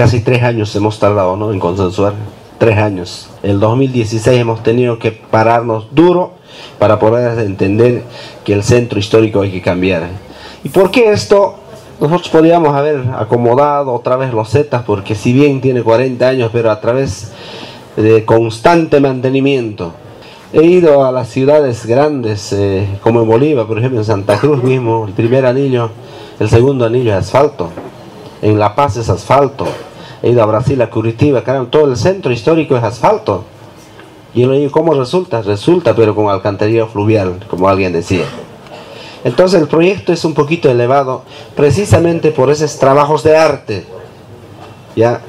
casi tres años hemos tardado ¿no? en consensuar, tres años. El 2016 hemos tenido que pararnos duro para poder entender que el centro histórico hay que cambiar. ¿Y por qué esto? Nosotros podríamos haber acomodado otra vez los zetas, porque si bien tiene 40 años, pero a través de constante mantenimiento. He ido a las ciudades grandes, eh, como en Bolívar, por ejemplo, en Santa Cruz mismo, el primer anillo, el segundo anillo es asfalto. En La Paz es asfalto. He ido a Brasil, a Curitiba, todo el centro histórico es asfalto. Y yo le digo, ¿cómo resulta? Resulta, pero con alcantarilla fluvial, como alguien decía. Entonces el proyecto es un poquito elevado, precisamente por esos trabajos de arte. ¿ya?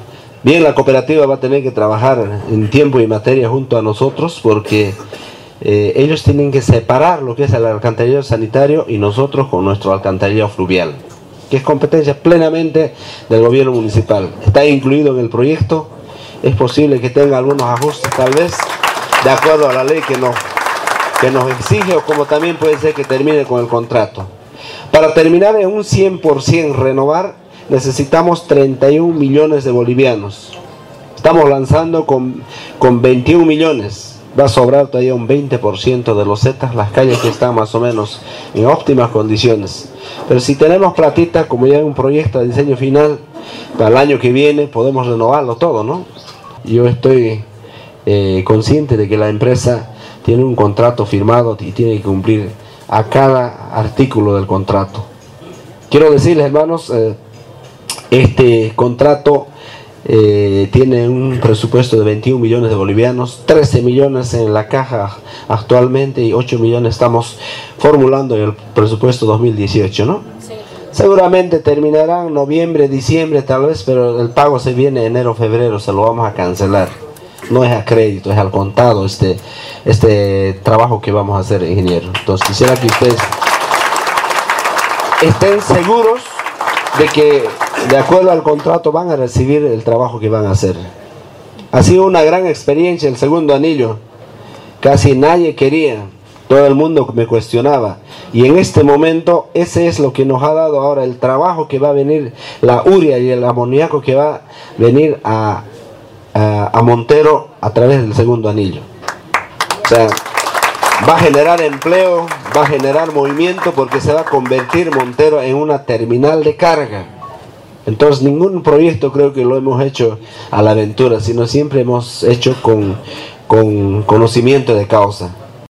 Bien, la cooperativa va a tener que trabajar en tiempo y materia junto a nosotros porque eh, ellos tienen que separar lo que es el alcantarillado sanitario y nosotros con nuestro alcantarillado fluvial, que es competencia plenamente del gobierno municipal. Está incluido en el proyecto, es posible que tenga algunos ajustes tal vez de acuerdo a la ley que nos, que nos exige o como también puede ser que termine con el contrato. Para terminar en un 100% renovar, necesitamos 31 millones de bolivianos. Estamos lanzando con, con 21 millones. Va a sobrar todavía un 20% de los zetas, las calles que están más o menos en óptimas condiciones. Pero si tenemos platita, como ya hay un proyecto de diseño final, para el año que viene podemos renovarlo todo, ¿no? Yo estoy eh, consciente de que la empresa tiene un contrato firmado y tiene que cumplir a cada artículo del contrato. Quiero decirles, hermanos, eh, este contrato eh, tiene un presupuesto de 21 millones de bolivianos, 13 millones en la caja actualmente y 8 millones estamos formulando en el presupuesto 2018, ¿no? Seguramente terminará en noviembre, diciembre tal vez, pero el pago se viene enero, febrero, se lo vamos a cancelar no es a crédito, es al contado este, este trabajo que vamos a hacer, ingeniero. Entonces quisiera que ustedes estén seguros de que de acuerdo al contrato van a recibir el trabajo que van a hacer. Ha sido una gran experiencia el segundo anillo. Casi nadie quería, todo el mundo me cuestionaba. Y en este momento ese es lo que nos ha dado ahora el trabajo que va a venir, la uria y el amoníaco que va a venir a a, Montero a través del segundo anillo. O sea, va a generar empleo, va a generar movimiento porque se va a convertir Montero en una terminal de carga. Entonces ningún proyecto creo que lo hemos hecho a la aventura, sino siempre hemos hecho con, con conocimiento de causa.